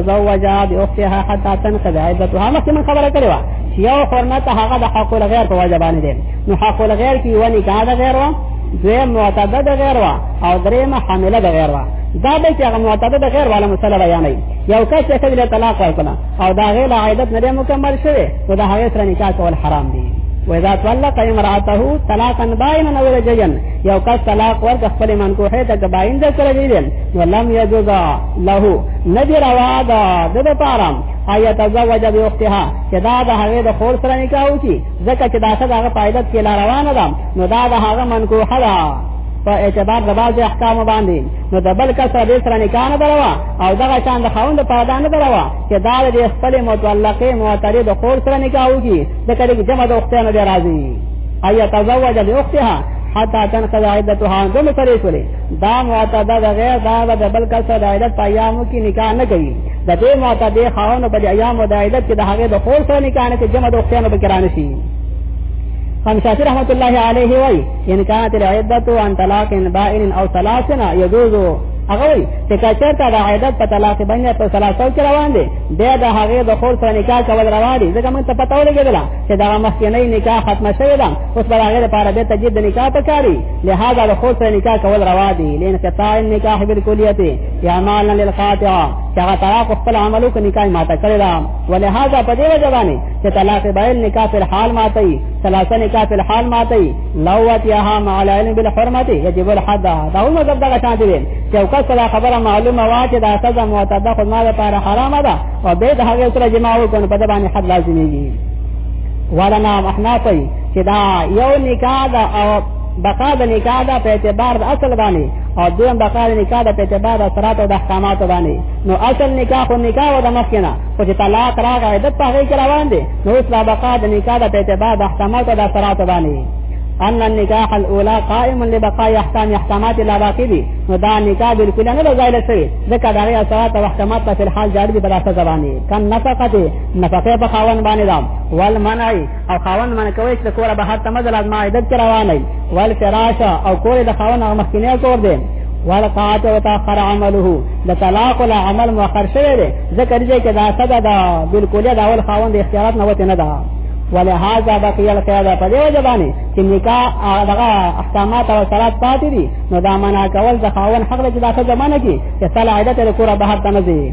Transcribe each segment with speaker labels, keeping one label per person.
Speaker 1: زوجا باختها حتى تنقض عدتها مخکې من خبره کړې وه چې یو حرمت هغه د حق الغیر په وجه باندې دی نو حق الغیر کې یوه نکاح د غیر وه دویم معتده د غیر وه او درېیمه حامله د غیر وه دا به چې هغه معتده د غیر والا مسله بیانوي یو کس چې ښځې له طلاق ورکړه او د هغې له عیدت نه دی مکمل شوی نو د هغې سره نکاح کول حرام دي وإذا طلق امرأته طلاقا بائنا أو رجيا يو قد طلاق ورد خپل منکوحه ته باین ذکر دی ولم يجوز له ندی روا ده د لپاره آیا تزوج به اختها چې دا د هغه د خور سره نکاح وکړي ځکه چې دا څه هغه پایلت کې لا روانه ده نو دا د هغه منکوحه ده په اعتبار د بعض احکام باندې نو د بل کس سره سره نکاح نه دروا او دغه شان د خوند په ادا نه دروا چې دا د خپل متعلقه معترض د خور سره نکاح وکړي د کله کې جمع د اختیانو دی راځي آیا تزوج به اختها حتى تنقض عدتها دم سره شولې دا معتده د غیر دا د بل کس د عیدت په ایامو کې نکاح نه کوي د دې معتده خاون په ایامو د عیدت کې د هغه د خور سره نکاح نه کې جمع د اختیانو به کرانه شي هم شافعي رحمت الله علیه وای ان كانت العدت عن طلاق بائن او ثلاثنا يجوز هغه وای چې کچرته د عیدت په طلاق باندې په ثلاثو کې روان دي د د هغه د خور سره نکاح کول روان دي ځکه موږ ته پته ولګېدله چې دا مخکنی نکاح ختم شوی ده اوس بل هغه لپاره به تجدید د نکاح پکاري لہذا د خور سره نکاح کول روا دي لین قطاع النکاح بالکلیت اعمالا للقاطع چې هغه طلاق خپل عملو کې نکاح ماته کړی دا ولهذا په دې وجه باندې چې طلاق بایل نکاح په حال ماته ای ثلاثه نکاح په حال ماته ای لوت یها مع العلم بالحرمت یجب الحد دا هو مطلب دا شان دی چې او کله خبره معلومه وا چې دا سزا معتده خدمت لپاره حرام ده او به د هغه سره جماع وکړي په دې باندې حد لازمي ورنه محناپي چې دا یو نکاح دا او بقا د نکاح دا په اعتبار د اصل باندې او دویم بقا د نکاح دا په اعتبار د اثرات او د احکامات باندې نو اصل نکاح خو نکاح و د مخکنه خو چې طلاق راغی عدت په هغه کې روان دي نو اوس دا بقا د نکاح دا په اعتبار د احکامات او د اثرات باندې ان النکاح الاولى قائم لبقاء احکام احکامات لا باقی دي نو دا نکاح بالکل نه زایل شوی ځکه دا اثرات او احکامات په حال جاری دي بلاسه زبانی کن نفقته نفقه په خاون باندې دام ول منای او خاون من کوي چې کوره بهر ته مزل از ماعدت کې رواني ول فراش او کوره د خاون هغه مخکینه کور دی ول قات او تاخر عمله د طلاق له عمل مؤخر شوی دی ذکر دې کې دا صدا دا بالکل دا ول خاون د اختیارات نه وته نه ده ولهذا بقي القيادة په دې وجه باندې چې نکاح هغه احکامات او صلات پاتې دي نو دا معنا کول د خاون حق له چې دا څه زمانه کې چې صلاح عادت له کوره بهر ته نه ځي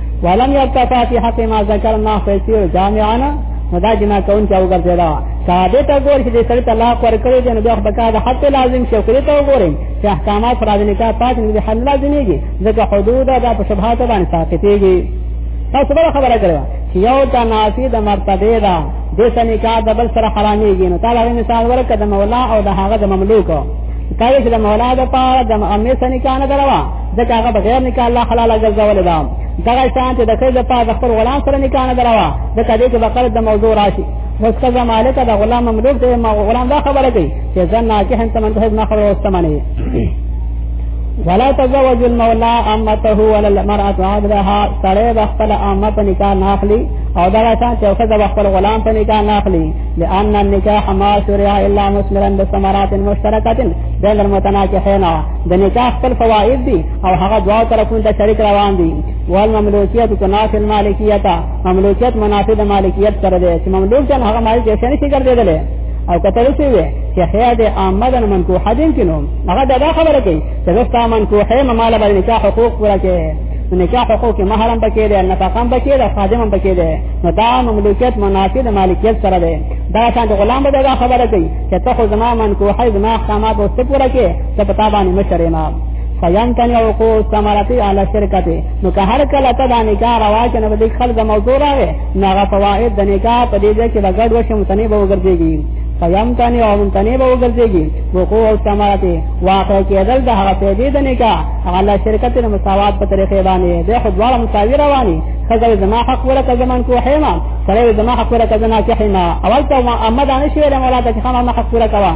Speaker 1: ولم يكتفى في حق ما ذكرنا فيصير جامعنا نو دا جنا کون چې وګرځي دا کاده ته ګور چې سړی طلاق ورکړي دی نو بیا په کاده حتی لازم شي خو ته وګورئ چې احکامات پر دې نکاح پات نه حل لازميږي ځکه حدود دا په شبهات باندې ساقطيږي تاسو بل خبره کړو چې یو تنافي د مرتبه دا د سنکاح د بل سره حراميږي نو تعالی غي مثال ورکړه د مولا او د هغه د مملوک کله چې د مولا د پاره د امې سنکاح نه دروا ځکه هغه بغیر نکاح الله حلال ګرځولې ده دغه شان چې د خېل په ځخر غلام سره نکاح نه دروا د کدې چې بقره د موضوع راشي مستزه مالک د غلام مملوک دی ما غلام دا خبره کوي چې ځان نه کې هم تمن ته نه خبره واستمنه ولا تزوج المولى امته ولا المرأة عبدها سره بخل امته نکاح ناخلی او دا شان چې خزه بخل غلام په نکاح ناخلی لأن النکاح ما شرع الا مسمرا بثمرات مشترکه بين المتناكحين د نکاح خپل فواید دي او هغه دوا طرفونو ته شریک روان دي وال مملوکیت تناف المالکیت مملوکیت منافع د مالکیت سره ده چې مملوک جن هغه مالک یې شنه شي ګرځیدل او کته رسې وي چې خیا د آمدن منکوح دین کینو هغه دا خبره کوي چې وستا منکوح مال باندې نکاح حقوق پورا کوي نکاح حقوق محرم پکې ده نفقه هم پکې ده خادم هم پکې ده نو دا مملوکیت منافع د مالکیت سره ده دا شان د غلام به دا خبره کوي چې ته خو زما منکوح زما خامات او څه پورا کوي ته پتا باندې مشره ما فیان کن یو کو سمارتی علی شرکت نو که هر کله ته دا نکاح روا کنه به خلک موضوع راوي نو هغه فواید د نکاح په دې ځای کې بغړ وشه متنی به وګرځيږي فیم تانی او منتنی به وګرځيږي وقوع او سمارتی واقع کېدل د هغه پیدې د نکاح هغه شرکت د مساوات په طریقې باندې د خدواله مساوي رواني خزر زما حق ورکه زمان کو حیما سره زما حق ورکه زنا کې حیما اول ته امه دانش ویل مولا ته خامہ حق ورکه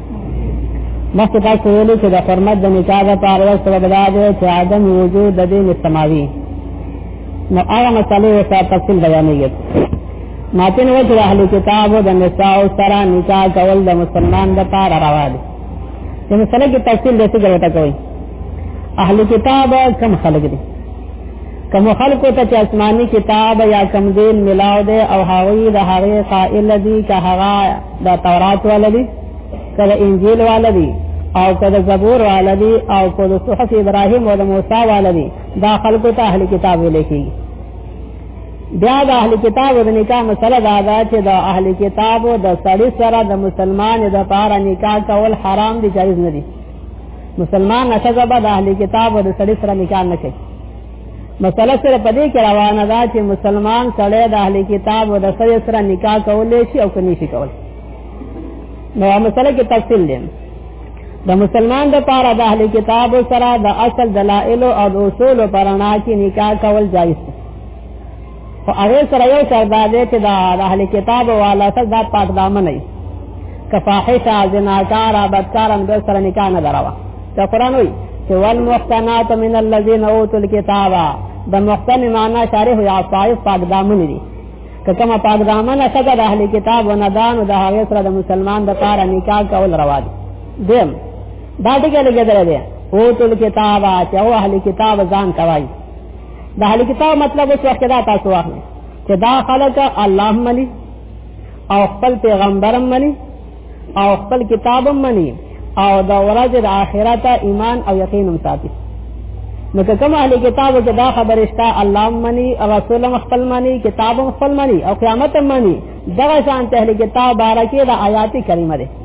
Speaker 1: مخکې تاسو ویلي چې د حرمت د نکاح لپاره یو سبب دا دی چې عدم وجود د دین سماوي نو هغه مسلې ورته تفصیل بیانېږي ماته نو چې اهل کتابو د نساء سره نکاح کول د مسلمان لپاره روا دي چې مسله کې تفصیل دې څه ګټه کوي اهل کتاب کم خلک دي کوم خلکو ته چې آسماني کتاب یا کوم دین ملاو دی او هغوی د هغې قائل دي که هغه د تورات والا دي که د انجیل والا دي او که د زبور والا دي او که د صحف ابراهیم او د موسی والا دي دا خلکو ته اهل کتاب ویل کېږي بیا د اهل کتاب د نکاح مسله دا ده چې د اهل کتاب د سړي سره د مسلمان د پاره نکاح کول حرام دي جایز نه دي مسلمان نشزه به د اهلی کتاب او د سړي سره نکاح نه کوي مسله سره پدې کې روانه ده چې مسلمان سړی د اهلی کتاب او د سړي سره نکاح کولای شي او کني شي کولای نو مسله کې تفصیل دی د مسلمان د پاره د اهلی کتاب سره د اصل دلایل او د اصول پرانا کې نکاح کول جایز دی او هغه سره یو شر دا دی چې دا د اهل کتاب والا سره دا پاک دامن نه کفاحشه زناکار بدکار هم در سره نکاح نه دروا دا قران وی چې والمحتنات من الذين اوتوا الكتاب د محتن معنا شارح یا صائف پاک دامن دي کما پاک دامن سره د اهل کتاب و نه دان د هغه سره د مسلمان د کار نکاح کول روا دي دیم دا ټکی لګیدل دی اوتوا الكتاب چې او اهل کتاب ځان کوي د اهل کتاب مطلب اوس وخت دا تاسو واخلئ چې دا خلک الله مني او خپل پیغمبر مني او خپل کتاب مني او د ورځ د آخرت ایمان او یقین هم ساتي نو که کوم اهل کتاب چې دا خبره شته الله مني او رسول خپل مني کتاب خپل مني او قیامت مني دغه شان ته اهل کتاب بارکه د آیات کریمه ده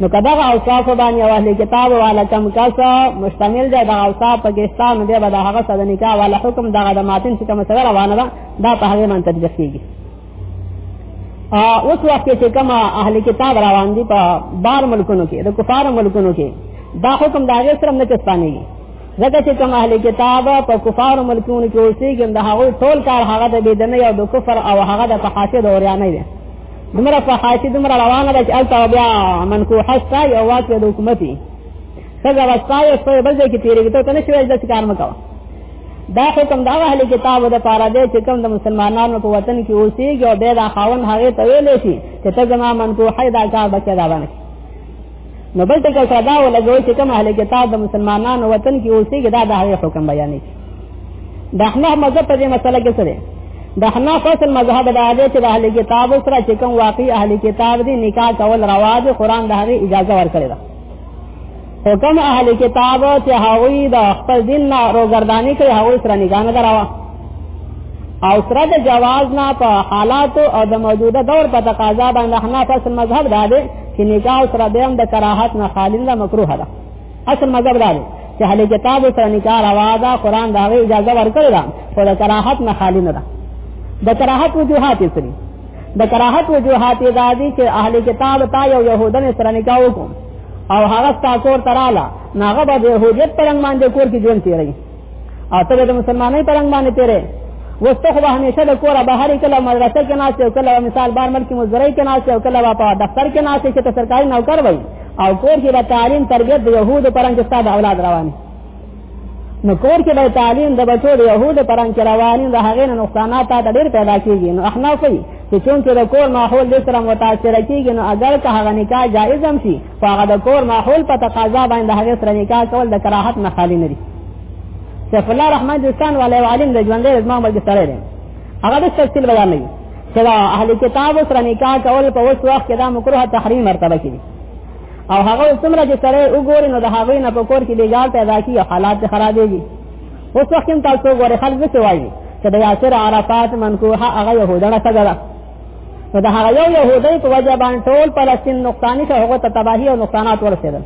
Speaker 1: نو کدا اوصاف باندې او اهل کتاب والا کم کاسا مشتمل دی دا اوصاف پاکستان دی به دا هغه سره نکاح والا حکم دا د ماتن چې کوم سره روانه ده دا په هغه من تطبیق کیږي اوس وخت چې کوم اهل کتاب روان دي په بار ملکونو کې د کفار ملکونو کې دا حکم دا غیر سره نه چستانېږي ځکه چې کوم اهل کتاب په کفار ملکونو کې اوسېږي دا هغه ټول کار هغه د بيدنه او د کفر او هغه د فحاشد او ریانه دي دومره فحاشي دومره روانه ده چې هلته بیا منکوحه ستا یو واک د حکومت وي ښځه به ستا یو سپی بل ځای کې تېرېږي ته ورته نه شي وایي داسې کار مه کوه دا حکم د هغه اهل کتابو دپاره دی چې کوم د مسلمانانو په وطن کې اوسېږي او بیا دا خاوند هغې ته ویلی شي چې ته زما منکوحه دا کار به کېدا به نه شي نو بل ټکی سره دا ولګوي چې کوم اهل کتاب د مسلمانانو وطن کې اوسېږي دا د هغې حکم بیانوي د احناف مذهب په دې مسله کې څه دی د احناف اصل مذهب دا دی چې د اهل کتاب سره چې کوم واقعي اهل کتاب دی نکاح کول روا دی قرآن د هغې اجازه ورکړې ده خو کوم اهل کتاب چې هغوی د خپل دین نه روګرداني کړي هغوی سره نکاح نه ده روا او سره د جواز نه په حالاتو او د موجوده دور په تقاضا باندې احناف اصل مذهب دا دی چې نکاح سره به هم د کراهت نه خالی نه مکروه ده اصل مذهب دا دی چې اهل کتاب سره نکاح روا ده قران دا غي اجازه ورکړي دا خو د کراهت نه خالی نه ده د کراهت وجوهات یې سری د کراهت وجوهات یې دا دي چې اهل کتاب تا یو يهودن سره نکاح وکړي او هغه تاسو تراله ناغه به يهودیت پرنګ باندې کور کې ژوند تیري اته د مسلمانۍ پرنګ باندې تیرې وسته خو همیشه د کور بهر کله مدرسه کې ناس یو کله مثال بار ملک مزرعي کې ناس یو کله په دفتر کې ناس چې ته سرکاري نوکر وای او کور کې د تعلیم تربیت د يهودو پرنګ استاد اولاد رواني نو کور کې د تعلیم د بچو د يهودو پرنګ رواني د هغې نقصانات ته ډېر پیدا کیږي نو احناف وایي چې چون کې د کور ماحول د سره متاثر کیږي نو اگر که هغه نکاح جایز هم شي خو هغه د کور ماحول په تقاضا باندې هغه سره نکاح کول د کراهت نه خالی نه دي سیف الله رحمان دوستان والے عالم د ژوندې زما مرګ سره دی هغه د تفصیل بیان نه چې دا اهل کتاب سره نکاح کول په اوس وخت کې دا مکروه تحریم مرتبه کړي او هغه څومره چې سره وګوري نو د هغه نه په کور کې د ګال پیدا کی حالات خرابېږي اوس وخت هم تاسو وګورئ خلک څه وایي چې د یاسر عرفات منکوحه هغه يهودانه څنګه نو د هغه یو يهودي په وجه باندې ټول فلسطین نقصاني شو هغه ته تباهي او نقصانات ورسېدل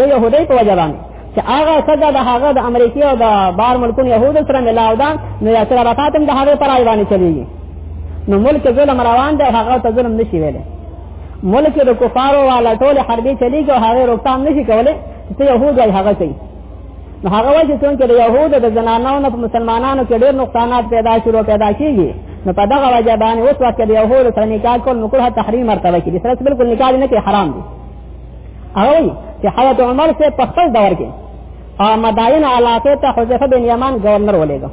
Speaker 1: یو يهودي په وجه باندې چې هغه څنګه د هغه د امریکای او د بار ملکونو يهودو سره ملاو ده نو یا سره راکاتم د هغه پرای باندې چلیږي نو ملک ظلم روان دی هغه ته ظلم نشي ویلې ملک د کفارو والا ټول حربي چلیږي او هغه روکتام نشي کولای چې يهود هغه کوي نو هغه وایي چې څنګه د يهودو د زنانو نه په مسلمانانو کې ډېر نقصانات پیدا شروع پیدا کیږي نو په دغه وجه باندې اوس وخت د يهودو سره نکاح کول نو کوه تحریم مرتبه کړي سره بالکل نکاح نه کې حرام دي هغه وایي چې حضرت عمر سے په خپل دور کې مداین علاقه ته حذیفه بن یمان گورنر ولېږه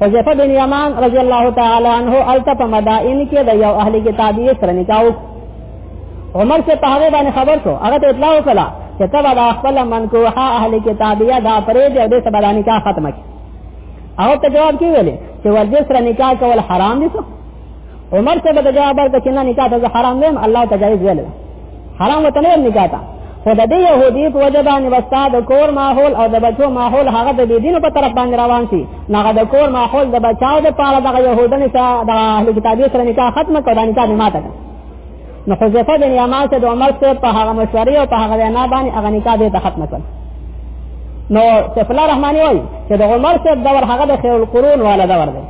Speaker 1: حذیفه بن یمان رضی الله تعالی عنہ الته په مدائن کې د یو اهل کتابی سره نکاح عمر سے په هغه باندې خبر شو هغه ته اطلاع وکړه چې تبا دا خپل من کو ها اهل کتابیه دا پرې دې دې سبا دا نکاح ختمه کی او ته جواب کی ویلې چې ورځ سره نکاح کول حرام دي عمر سے به جواب ورکړ چې نه نکاح ته حرام نه الله تجاوز ویل حرام وته نه نکاح تا خو د دې يهودي په وجه باندې وستا د کور ماحول او د بچو ماحول هغه د دې دینو په طرف باندې روان شي هغه د کور ماحول د بچاو د پاره د يهودن سره د اهل کتابي سره نکاح ختم کړه د نکاح ماته نو حذیفه بن یمان ته د عمر سره په هغه مشورې او په هغه وینا باندې هغه نکاح دې ته ختم کړ نو سیف الله رحماني وایي چې د عمر سره دور هغه د خیر القرون والا دور دی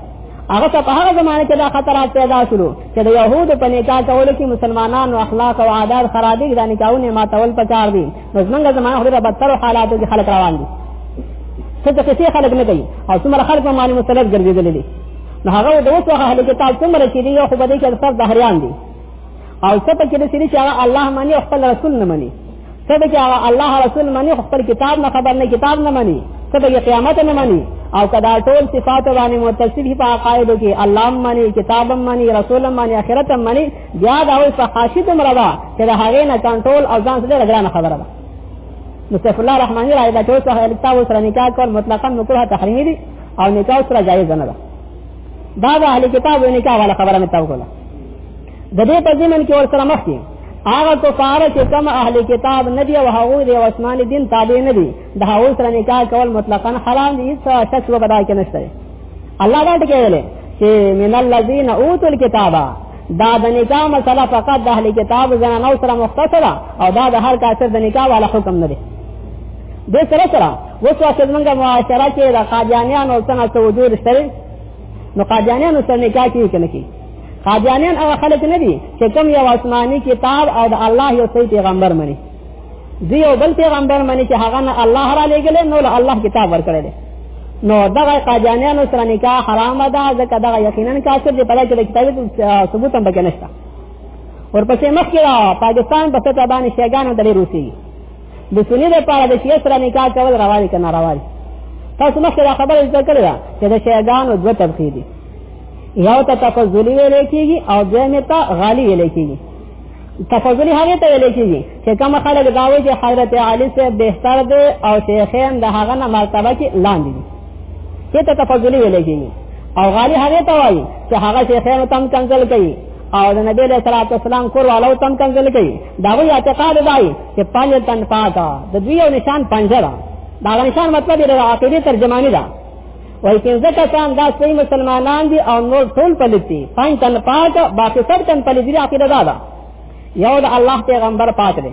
Speaker 1: هغه ته په هغه زمانه کې دا خطرات پیدا شول چې د يهودو په نکاح کولو کې مسلمانانو اخلاق او عادات خراب دي دا نکاحونه ماتول پکار دي نو څنګه زمانه خو د بدتر حالاتو کې خلک روان دي څه ته څه خلک نه کوي او څومره خلک باندې مسلط ګرځېدل دي نو هغه د اوس وخت هلي کتاب څومره چې دی خو بده کې اکثر دهریان دي او څه په کې د سری چې الله مانی خپل رسول نه مانی کله چې هغه الله رسول منی خپل کتاب نه خبر نه کتاب نه منی کله چې قیامت نه منی او کدا ټول صفات باندې متصف په عقاید کې الله منی کتاب منی رسول منی اخرت منی بیا دا وي فحاشد مردا چې دا هغه نه کنټرول او ځان سره لګرانه خبره ده مصطفی الله رحمانی رای دا ټول څه کتاب سره نکاح کول مطلقاً مکروه تحریمی دي او نکاح سره جایز نه ده دا د اهل کتاب نکاح ولا خبره متاو کوله د دې په ځمن کې ورسره مخ دي هغه کفار چې کوم اهل کتاب نه دی او هغه د عثمان دین تابع نه دي د هغه سره نکاح کول مطلقاً حرام دي څه شک و بدای کې نشته الله دا ټکی ویلې چې من الذين اوتوا الكتاب دا د نکاح مسله فقط د اهل کتاب زنانو سره مختصره او دا د هر کافر د نکاح والا حکم نه دی د سره سره اوس وخت موږ معاشره کې د قاجانیانو سره وجود شته نو قاجانیانو سره نکاح کې کنه کې قادیانیان هغه خلک نه دي چې کوم یو آسماني کتاب او د الله یو صحیح پیغمبر مني دی یو بل پیغمبر مني چې هغه نه الله را لېږلی نو له الله کتاب ورکړی دی نو دغه قادیانیانو سره نکاح حرام ده ځکه دغه یقینا کافر دی په دې کې د کتاب ثبوت هم پکې نشته ورپسې مخکې را پاکستان په سطح باندې شیګانو دلې روسي د سنی لپاره د شیعه سره نکاح کول روا دي که ناروا دي تاسو مخکې دا خبره ذکر کړې ده چې د شیګانو دوه طبقې دي یو ته تفضلی ویل کېږي او دویم ته غالی ویل کېږي تفضلی هغه ته ویل کېږي چې کوم خلک دا وایي چې حضرت علی سره بهتر دی او شیخین د هغه نه مرتبه کې لاندې دي چې ته تفضلی ویل کېږي او غالی هغه ته وایي چې هغه شیخین تم کنزل کوي او د نبی له صلوات والسلام کور والو تم کنزل کوي دا وی اعتقاد دی چې پنځ تن پاتا د دوی یو نشان پنځه دا نشان مطلب د عقیده ترجمانی ده وای پنځه کسان دا صحیح مسلمانان دي او نور ټول پلیت دي پنځ تن پاک باقي سر تن پلیت دي عقیده دا ده یو د الله پیغمبر پاک دی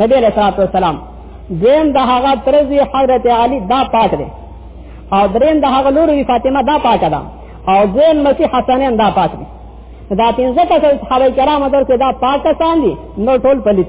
Speaker 1: نبی علیہ الصلوۃ والسلام دین د هغه ترزی حضرت علی دا پاک دی او درین د هغه لور فاطمه دا پاک ده او دین مسیح حسنین دا پاک دی دا پنځه کسان صحابه کرام درته دا پاک کسان دي نو ټول پلیت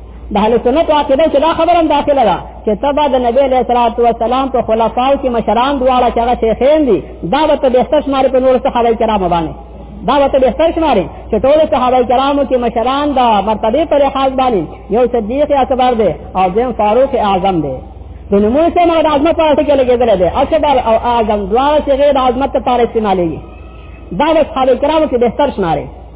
Speaker 1: د اهل سنت عقیده چې دا خبره هم داخله ده چې تبا د نبی علیہ الصلوۃ والسلام په خلفاو کې مشران دواړه چې هغه شیخین دي دا به ته بهتر شمارې په نور صحابه کرامو باندې دا به ته بهتر شمارې چې ټول صحابه کرامو کې مشران دا مرتبه پر حال باندې یو صدیق اکبر دی او دیم فاروق اعظم دی د نمونه سره د عظمت په اړه کې لګیدل دي اکبر او اعظم دواړه چې غیر عظمت ته پاره استعمالېږي دا د صحابه کرامو کې بهتر شمارې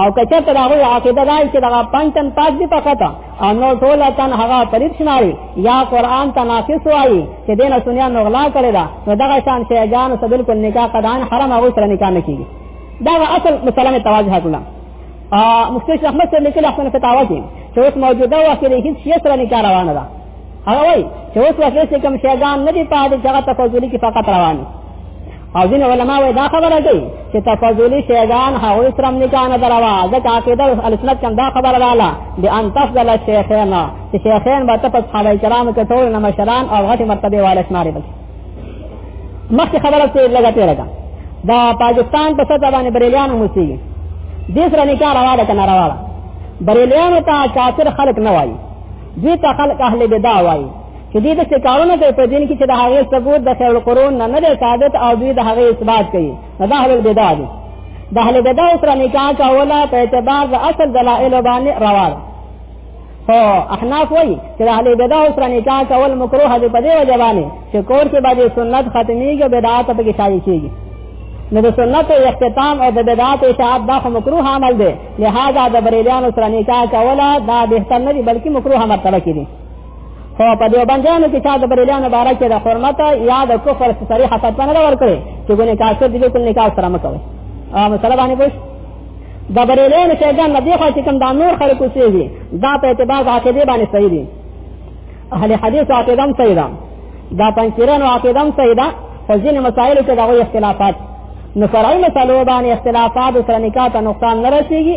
Speaker 1: او کچا ته هغه عقیده راي چې دغه پنځن پاک دي فقط او نو ټول تن هغه پرید شماري یا قران ته ناقص وایي چې دین سنیا نو غلا کړی دا نو دغه شان شی جان سره بالکل نکاح قدان حرام او سره نکاح نه کیږي دا اصل مسلمه توجه کړم ا مستشفی احمد سره لیکل احسن فتاوا کې چې اوس موجوده وخت کې هیڅ شی سره نکاح روانه ده هغه وایي چې اوس وخت کې کوم شی جان نه دی پاتې چې هغه تفضلی کې فقط روانه او ځین علما وایي دا خبره کوي چې تفضلی شیغان هغه سره نکاح نه دروا ځکه عقیده السنت کوم دا خبره رااله د ان تفضل شیخین چې شیخین به تاسو صحابه کرام کې ټول نه مشران او غټي مرتبه والے شماري بل مخکې خبره ته لګا ته لګا دا پاکستان په سطح باندې بریلیان موسی دې سره نکاح روا ده کنه روا ده بریلیان ته کافر خلق نه وایي دې ته خلق اهل بدع وایي چې دې د څه کارونه کوي په دین کې چې د هغې ثبوت د خیر القرون نه نه دی ثابت او دوی د هغې اثبات کوي نو دا اهل البدع دي د اهل بدع سره نکاح کوله په اعتبار د اصل دلایل باندې روا ده خو احناف وایي چې د اهل بدع سره نکاح کول مکروه دی په دې وجه باندې چې کور کې باندې سنت ختميږي بدعات په کې شایع کیږي نو د سنت او اختتام او د بدعات او اشاعت دا خو مکروه عمل دی لہذا د بریلیانو سره نکاح کوله دا بهتر نه دی بلکې مکروه مرتبه کې دی خو په دې باندې نو چې چا د بریلیانو باره کې د حرمت یا د کفر صریح فتوا نه ورکړي چې ګونه کافر دي بالکل نکاح سره مکوي او مسله باندې پوښ د بریلیانو چې ګان نه دی خو چې کوم د نور خلکو سي دي دا په اعتبار د عقیده باندې صحیح دي اهل حدیث عقیده هم صحیح ده دا پنځیرانو عقیده هم صحیح ده خو ځینې مسایل کې دغه اختلافات نو فرعي مسلو باندې اختلافات سره نکاح ته نقصان نه رسیږي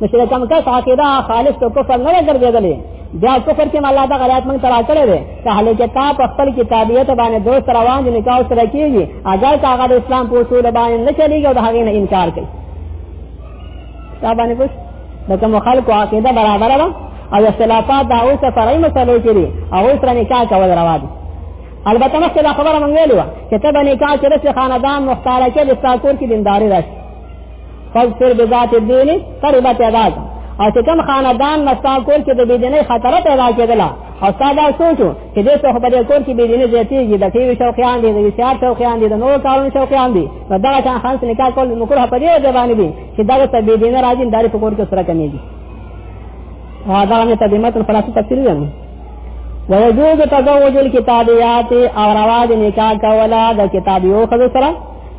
Speaker 1: نو چې کوم کس عقیده خالص تو کفر نه ګرځېدلې بیا کفر کې الله دا غلط موږ ترا کړې ده ته هله کې تا په خپل کتابیت باندې دوست روان دي نکاح سره کیږي اگر کا هغه اسلام په اصول باندې نه چلیږي او هغه نه انکار کوي دا باندې پوښ دا کوم خلکو عقیده برابر ده او اختلافات دا اوسه فرعي مسلې کړي او سره نکاح کول روا دي البته مخکې دا خبره مونږ ویلو چې ته به نکاح چې د خاندان مختاره کې د ساکور کې دینداري راشي فاغفر بذات الدين قربت عباد او چې کوم خاندان نستا کول چې د بيدینۍ خطر پیدا کېدله او ساده سوچو چې دې څه په دې کول کې بيدینۍ زیاتېږي د ټي وي شوقیان دي د ویسیار شوقیان دي د نور کارونو شوقیان دي نو دا چې خان سره نکاح کول مکروه په دې وجه باندې دي چې دا څه بيدینۍ راځي داري په کور کې سره کمیږي او دا نه تدمت فلسفه تفسیر دی ويجوز تزوج الكتابيات او رواج نکاح کولا د کتابیو خزو سره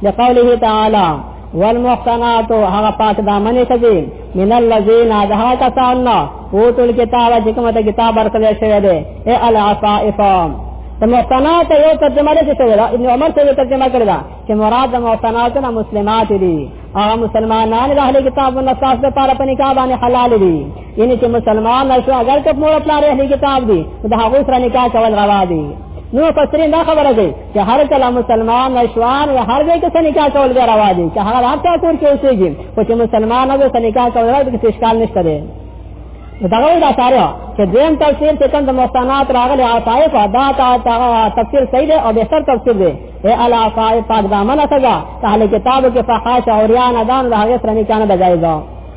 Speaker 1: لقوله تعالی والمحصنات هغه پاک دامنې خزي من الذين ادها کسان اوتل کتاب چې کومه ته کتاب ورکړل شوی دی اے العفائف د محصنات یو ترجمه ده چې دا ابن عمر ته ترجمه کړی دا چې مراد د محصنات نه مسلمات دي هغه مسلمانان د اهل کتاب او نصاص لپاره په نکاح باندې حلال دي یعنی چې مسلمان نشو اگر کپ مور خپل اهل کتاب دي دا هغه سره نکاح کول روا دي نو پسرین دا خبره ده چې هر کله مسلمان نشوان یا هر ځای کې سنکا کول بیا روا دي چې هغه هر څا کور کې اوسېږي خو چې مسلمان نه سنکا کول راځي کې اشکال نشته دی دغه دا ساره چې دیم تفسیر چې کوم د مستنات راغلي او طائف ادا تا تفسیر صحیح دی او بهتر تفسیر دی اے الا طائف پاک دامن اسګه اهل کتاب کې فحاش اوریان ادان د هغه سره نه چانه د جایزه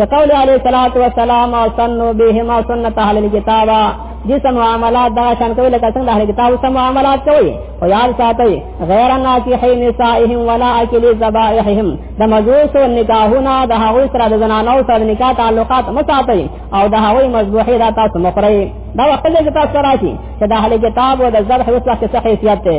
Speaker 1: لقول علیہ الصلوۃ والسلام او سنو بهما سنت اهل الكتاب دي سم معاملات دا شان کوي لکه څنګه اهل کتاب سم معاملات کوي او یاد ساتي غیر ناکحین نسائهم ولا اکل ذبائحهم د مجوس او نکاحونه د هغه سره د زنانو سره نکاح تعلقات مساتي او د هغه مذبوحه دا تاسو مخري دا وخت کې تاسو راځي چې د اهل کتاب او د ذبح وسه څه حیثیت ده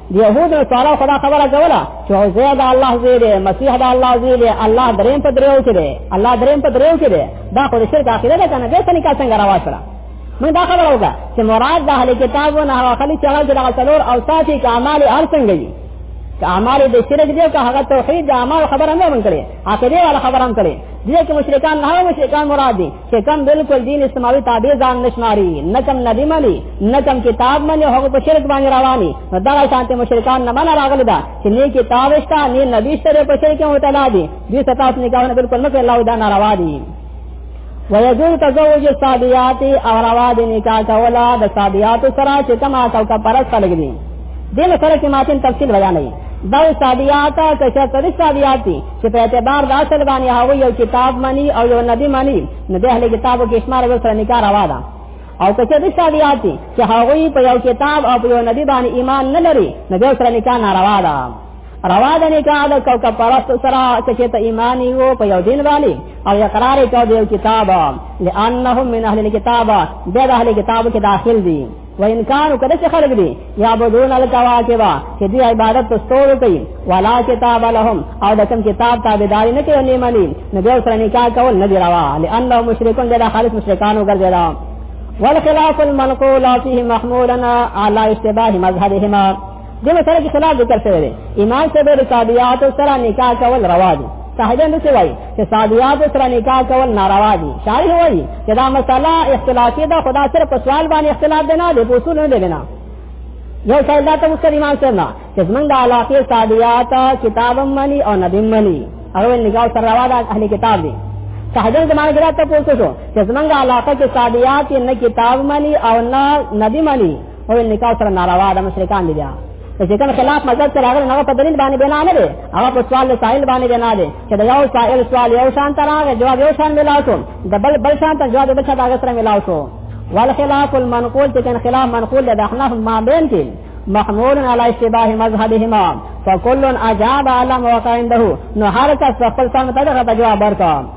Speaker 1: د يهودو نصارا خدا خبره کوله چې عزیر د الله زوی دی مسیح د الله زوی دی الله دریم په دریو کې دی الله دریم په دریو کې دی دا خو د شرک اخیره ده کنه دې څه نکاح څنګه روا شوه موږ دا خبره وکړه چې مراد د اهل کتاب نه هغه خلی چې هغه د څلور او ساتي کې اعمال هر څنګه دي چې اعمال د شرک دی که هغه توحید د اعمال خبره نه مونږ کړي عقیده ولا خبره هم کړي دې کې مشرکان نه مشرکان مراد دي چې کوم بالکل دین سماوي تابع ځان نشماري نه کوم نبی مني نه کوم کتاب مني هغه په شرک باندې رواني دا شانت مشرکان نه منه راغلي دا چې نه کتاب شته نه نبی سره په شرک مبتلا دي دې ستاسو نه کاونه بالکل نه الله دا ناروا دي ويجوز تزوج الصاديات او روا دي نکاح کولا د صاديات سره چې کومه او کا پرس خلګ دي دې سره کې ماتن تفصیل بیان نه دا صاديات کښه تر صاديات چې په اعتبار د اصل باندې هغه یو کتاب مانی او یو نبی مانی نه د اهل کتابو کې شمار ور سره نکاح روا ده او کچه د شریعتي چې هغه په یو کتاب او په یو نبی باندې ایمان نه لري نه د سره نکاح ناروا ده روا ده نکاح د کوکب پرست سره چې ته ایمان یو په یو دین باندې او اقرار یې کوي د یو کتاب لانهم من اهل الكتاب د اهل کتاب کې داخل دي و ان کانو کده چې خلق دي یعبدون الکواکب چې دی عبادت ته ستورو کوي ولا کتاب لهم او د کوم کتاب تابعداري نه کوي نه مانی نه به سره نکاح کول نه دی روا لانه مشرکون دا خالص مشرکانو ګرځیدا والخلاف المنقول فيه محمولنا على اشتباه مذهبهما دې مسله کې خلاف ذکر شوی دی امام صاحب د صادیات سره نکاح کول روا دي صاحبان څه وایي چې صادیات سره نکاح کول ناروا دي شارح وایي چې دا مسله اختلافي ده خدا سره په سوال باندې اختلاف دی نه دی په اصول نه دی نه یو شاید دا ته مسلمان امام صاحب نه چې موږ د علاقه صادیات کتابم مني او ندیم مني هغه نکاح سره روا ده اهل کتاب دي صاحبان زمانه کې راته پوښتنه شو چې موږ علاقه کې صادیات نه کتاب مني او نه ندیم مني او نکاح سره ناروا د مشرکان دي بیا چې کوم خلاف مذهب سره هغه نه په دلیل باندې بنا نه دی هغه په سوال له سائل باندې بنا دی چې دا یو سائل سوال یو شان تر هغه جواب یو شان ملاو شو د بل بل شان ته جواب بل شان هغه سره ملاو شو والخلاف المنقول چې کین خلاف منقول د احناف ما بین کې محمول علی اشتباه مذهبهما فكل اجاب على موقع عنده نو هر کس خپل څنګه ته جواب ورکړه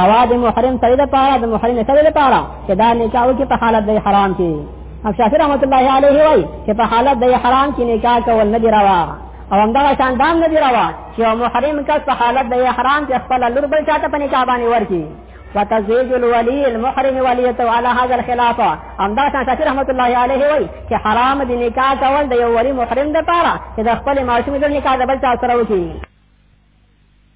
Speaker 1: روا د محرم سړي د پاره د محرم سړي د پاره چې دا نکاح کې په حالت د حرام کې اب شافعي رحمت الله علیه وایي چې په حالت د حرام کې نکاح کول نه دی روا او همدا شان دام نه دی روا چې محرم کس په حالت د حرام کې خپل لور بل چاته په نکاح باندې ورکی وتزویج الولی المحرم ولیته علی هذا الخلاف همدا شان شافعي رحمت الله علیه وایي چې حرام دی نکاح کول د یو ولی محرم د پاره چې د خپل معصوم د نکاح د بل چا سره وکړي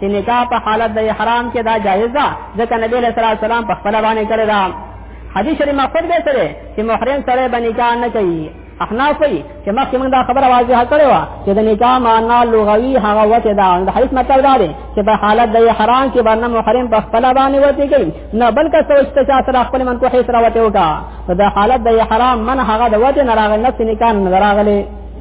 Speaker 1: چې نکاح په حالت د احرام کې دا جایز ده ځکه نبی صلی الله علیه وسلم په خپل باندې کړی دا حدیث شریف مقصد به سره چې محرم سره به نکاح نه کوي احناف وي چې مخکې موږ دا خبره واضحه کړې و چې د نکاح معنا لغوي هغه وته دا د حدیث مطلب دا دی چې په حالت د احرام کې باندې محرم په خپل باندې وته کوي نه بلکې سوچ ته چې سره خپل من کوه سره وته وکا په حالت د احرام من هغه د وته نه راغلی نفس نکاح نه راغلی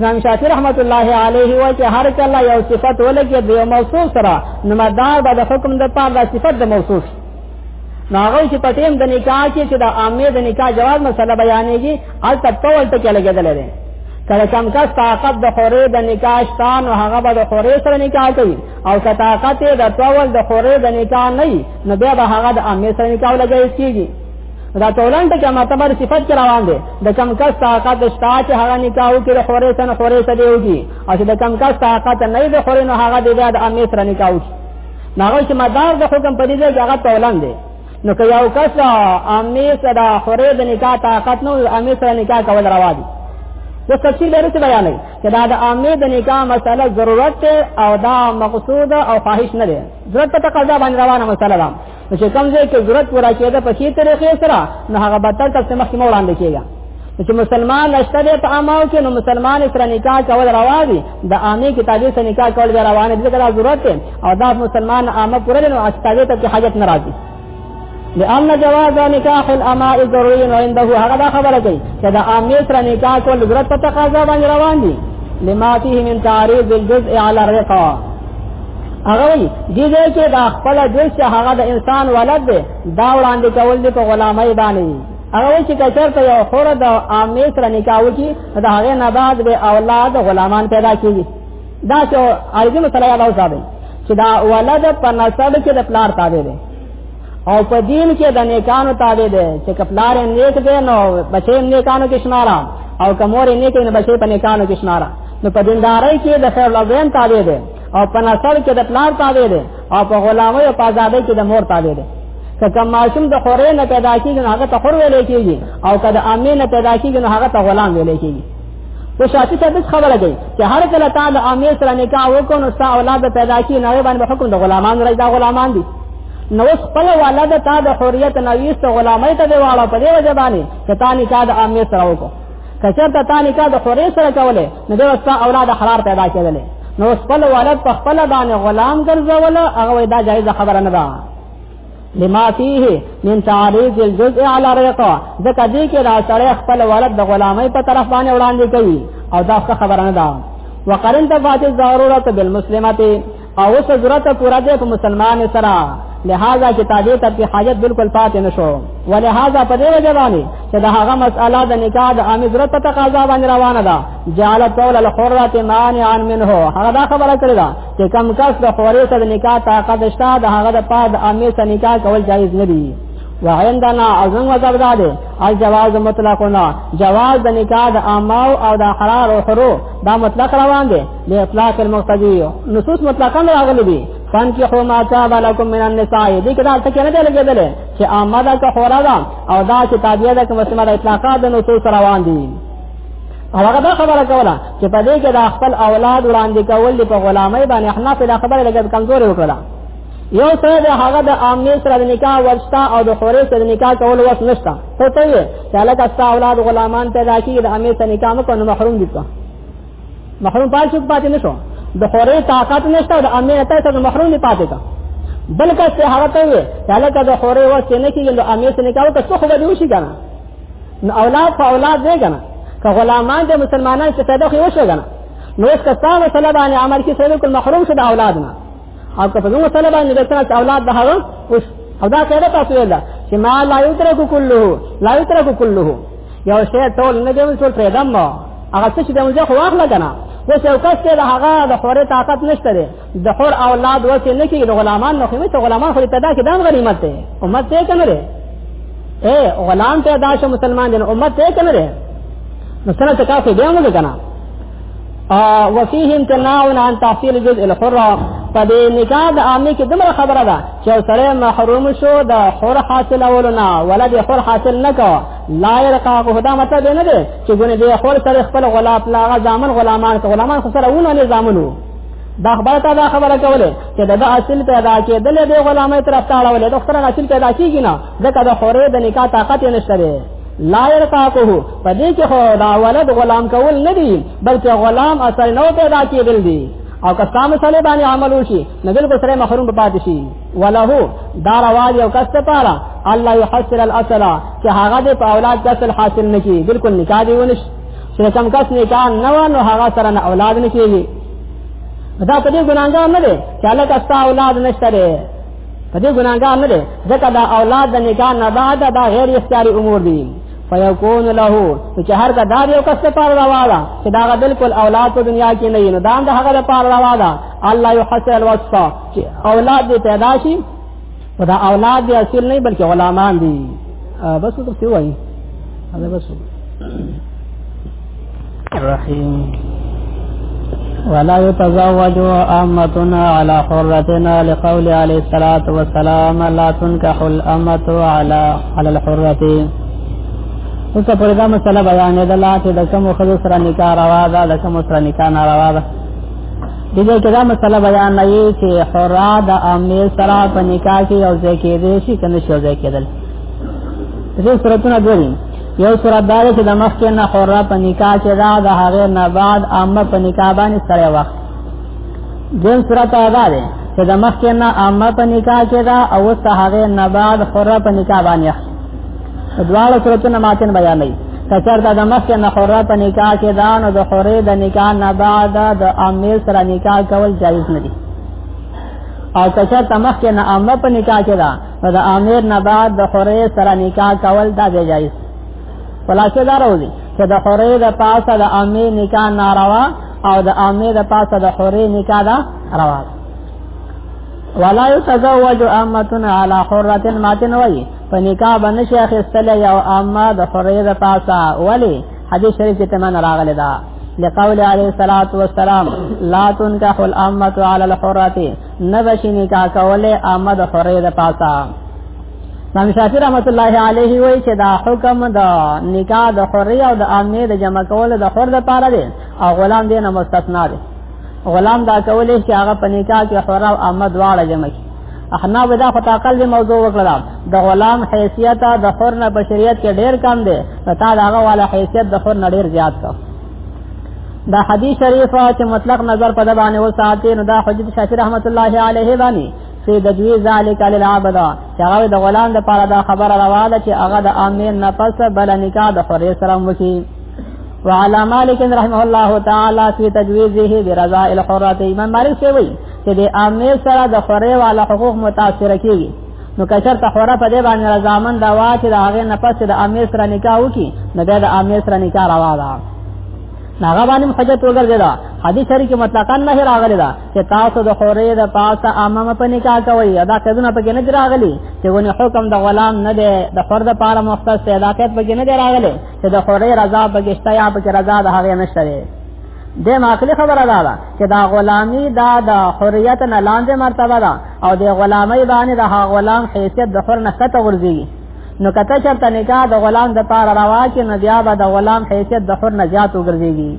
Speaker 1: امام شافعي رحمت الله علیه وایي چې هر کله یو صفت ولګي د یو موصوف سره نو مدار به د حکم د پاره د صفت د موصوف نو هغه چې پټیم د نکاح کې چې د عامه د نکاح جواز مسله بیانېږي ال تطول ته کې لګیدل دي کله کم کس طاقت د خورې د نکاح شتان او هغه به د خورې سره نکاح کوي او که طاقت د طول د خورې د نکاح نه نو بیا به هغه د عامه سره نکاح لګیږي دا تولان ته کومه تبر صفات کې روان دي د کم کس طاقت شتا چې هغه نکاح کې د خورې سره خورې سره دی وږي او چې د کم کس طاقت نه د خورې نو هغه دی د امې سره نکاح وږي ناغه چې مدار د حکم په دې ځای هغه تولان دي نو که یو کس امې سره خورې د نکاح طاقت نو امې سره نکاح کول روا دي د تفصیل لري څه بیان دی چې دا د امې د نکاح مسله ضرورت او دا مقصود او خواهش نه دی ضرورت ته قضا باندې روانه مسله ده نو چې کوم ځای کې ضرورت پورا کېده په شي طریقې سره نو هغه بدتر تر سمخ کې وړاندې کېږي چې مسلمان نشته دی په عامو کې نو مسلمان سره نکاح کول روا دي د عامه کتابې سره نکاح کول به روان دي دا ضرورت دی او دا مسلمان عامه پوره نو استاګه ته حاجت ناراضي لأن جواز نکاح الاماء ضروري عنده هغه دا خبره کوي چې د عامه سره نکاح کول ضرورت په تقاضا باندې روان دي لما فيه من تعريض الجزء على الرقه هغه وی دې دې کې دا خپل دې چې هغه د انسان ولد دی دا وړاندې کول دي په غلامۍ باندې هغه وی چې کچر ته یو خور د عامې سره نکاح وکي دا هغه نه بعد به اولاد غلامان پیدا کیږي دا چې ارګم صلی الله علیه وسلم چې دا ولد په نسب کې د پلار تابع دی او په دین کې د نیکانو تابع دی چې کپلار نیک دی نو بچی نیکانو کې شمارا او کمور نیک نه بچی په نیکانو کې شمارا نو په دیندارۍ کې د خیر لوین تابع دی او په نسل کې د پلار تابع دی او په غلامۍ او په آزادۍ کې د مور تابع دی که کوم ماشوم د خورې نه پیدا کیږي هغه ته خور ویل کیږي او که د امې نه پیدا کیږي هغه ته غلام ویل کیږي په شافعي صاحب خبره کوي چې هر کله تا د امیر سره نکاح وکړو نو ستا اولاد پیدا کی نه باندې حکم د غلامانو راځي دا غلامان دي نو اوس خپل والد تا د حریت نویست غلامۍ ته دی واړه په دې وجه باندې چې تا نکاح د امیر سره وکړو کچرته تا نکاح د حریت سره کولې نو دا ستا اولاد حرار پیدا کېدلې نو خپل والد په خپل باندې غلام ګرځول هغه دا جایز خبره نه ده لما فيه من تعريض الجزء على ريقه ځکه دې کې دا سړی خپل ولد د غلامۍ په طرف باندې وړاندې کوي او دا څه خبره نه ده وقرن تفات الضرورت بالمسلمه او څه ضرورت پورا دې په مسلمان سره لہذا چې تابع ته په حاجت بالکل پاتې نشو ولهذا په دې وجه باندې چې دا هغه مسأله د نکاح د عام ضرورت په تقاضا باندې روانه ده جعل طول الحرة مانعا منه هغه دا خبره کړې ده چې کم کس د خورې سره نکاح طاقت شته د هغه د پاد امې سره نکاح کول جایز نه دی وعندنا ازم وزر داده الجواز مطلقنا جواز د نکاح د اماو او د حرار او حرو دا مطلق روان دي له اطلاق المقتدی نصوص مطلقا راغلي دي فان کی خو ما تاب لكم من النساء دې کدا ته کنه دې لګیدل چې اماده که حرا دا او دا چې تابعه ده کوم سمه اطلاقات د نصوص روان دي او هغه دا خبره کوله چې په دې کې د خپل اولاد وړاندې کول دی په غلامۍ باندې احنا په خبره لګد کمزوري وکړه یو سره د هغه د عامې سره د نکاح ورستا او د خورې سره د نکاح کول وس نشتا ته ته یې چې لکه ستا اولاد غلامان پیدا کیږي د عامې سره نکاح مکو نو محروم دي ته محروم پاتې پاتې نشو د خورې طاقت نشته د عامې ته ته محروم دي پاتې کا بلکې هغه ته یې چې لکه د خورې وس نه کیږي د عامې سره نکاح وکړه څه خو به وشي کنه نو اولاد په اولاد دی کنه که غلامان د مسلمانانو چې پیدا خو وشو کنه نو اس کا څاو سره باندې عمل کې سره کول محروم شو د اولاد نه او که په نو سره باندې د تاسو اولاد به هغه اوس او دا کړه تاسو ویل چې ما لا یترک کله لا یترک کله یو شی ټول نه دی ټول پیدا ما هغه څه چې د موږ خو واخله کنه اوس یو کس ته هغه د خوره طاقت نشته دی د حر اولاد وسې نه کېږي د غلامان نه خېمه چې غلامان خو پیدا کې دام غنیمت دی امت ته کنه لري اے غلام ته دا شو مسلمان دی امت ته کنه لري نو سره ته کافي دی موږ کنه وفيه امتناع عن تحصيل جزء الحرة په دې نکاح د عامه کې دمر خبره ده چې سره محروم شو د حر حاصل اولنا ولد حر حاصل نکو لا يرقا خدا مطلب نه ده چې ګونه دې حر سره خپل غلام لاغه ځامن غلامان غلامان سره ونه نه ځامنو دا خبره تا دا خبره کوله چې دا اصل پیدا کېدل د غلامۍ تر تاړول د خپل اصل پیدا کیږي نه ځکه د خورې د نکاح طاقت یې نشته دی لا يرقاقه پدې کې خو دا ولد غلام کول نه دی بلکې غلام اصل نو پیدا کېدل دی او که سام سره باندې عمل وشي نو بالکل سره محروم به پاتې شي وله دا رواج یو کس ته پاره الله يحصل الاصل چې هغه د اولاد کسل حاصل نکي بالکل نکاح دی ونشي چې کوم کس نکاح نه و نو هغه سره نه اولاد نه کیږي دا په دې ګناګار نه دی چې الله کستا اولاد نشته دی
Speaker 2: په دې ګناګار نه دی ځکه دا اولاد د نکاح نه بعد دا غیر اختیاري امور دي فیکون له چې هر کا دار یو کس په روا ده چې دا بالکل اولاد په دنیا کې نه نه دا هغه په روا ده الله یحسن الوصف چې اولاد دې پیدا شي دا اولاد دی اصل نه بلکې غلامان دي بس ته څه وایي هغه بس
Speaker 1: الرحیم ولا يتزوج أمتنا على حرتنا لقول عليه الصلاة والسلام لا تنكح الأمة على على الحرة اوس په دغه مسله بیان ده لا چې د کوم خدای سره نکاح روا ده د کوم سره نکاح ناروا ده دې دې کې دا مسله بیان نه یي چې حرا د امیر سره په نکاح کې یو ځای کې دي شي کنه شو ځای کېدل دې صورتونه دوی یو صورت دا چې د مخ کې نه حرا په نکاح کې دا د هغه نه بعد عامه په نکاح باندې سره وخت دې صورت دا ده چې د مخ کې نه عامه په نکاح کې دا او سره هغه نه بعد حرا په نکاح باندې دواړه صورتونه ماتن بیانوي کچر دا د مخکې نه حره په نکاح کې دا نو د حره د نکاح نه بعد د امیر سره نکاح کول جایز نه دي او کچر ته مخکې نه امه په نکاح کې دا نو د امیر نه بعد د حره سره نکاح کول دا دی جایز خلاصه دا راوځي چې د حره د پاسه د امیر نکاح ناروا او د امیر د پاسه د حره نکاح دا روا ولا يتزوج امتن على حرة ماتن وي په نکاح باندې شي اخستل یو اما د حرې د پاسا ولی حدیث شریف کې تمن راغلی دا لقول عليه الصلاة والسلام لا تنكح الامة على الحرة نبشي نکاح کوله اما د حرې د پاسا امام شافعی رحمت الله علیه وی چې دا حکم د نکاح د حرې او د امې د جمع کول د حر د پاره دی او غلام دینه مستثنا دی غلام دا کولې چې هغه په نکاح کې حره او احمد واړه جمع کی احنا ودا خطا قلب موضوع وکړه د غلام حیثیت د حر نه په شریعت کې ډیر کم دی تا دا هغه والا حیثیت د حر نه ډیر زیات کړ دا حدیث شریف چې مطلق نظر په د باندې وساتې نو دا حجت شافعی رحمت الله علیه باندې چې د دوی ذالک للعبد چې هغه د غلام د پاره دا خبره راواله چې هغه د امین نه پس بل نکاح د حر سره وکړي وعلى مالك رحمه الله تعالى في تجويزه برضاء الحرة امام مالک سے وی چې د امیر سره د خورې والا حقوق متاثر کیږي نو کچر ته خورا په دې باندې رضامن دا وا چې دا هغه نه پس د امیر سره نکاح وکي نو بیا د امیر سره نکاح روا ده هغه باندې حجت وګرځي دا حدیث شریف کې مطلقاً نه راغلی دا چې تاسو د خورې د پاسه امام په نکاح کوي ادا کدونه پکې نه راغلي چې ونه حکم د غلام نه دی د فرد پاره مختص ادا کړي پکې نه راغلي چې د خورې رضا بګشته یا پکې رضا د هغه نشته دی د ماخلی خبره ده دا چې دا غلامی دا د حریت نه لاندې مرتبه ده او د غلامی باندې د هغه غلام حیثیت د حر نه کته ورځي نو کته چرته نکاح د غلام د پار روا کې نه بیا به د غلام حیثیت د حر نه زیات وګرځيږي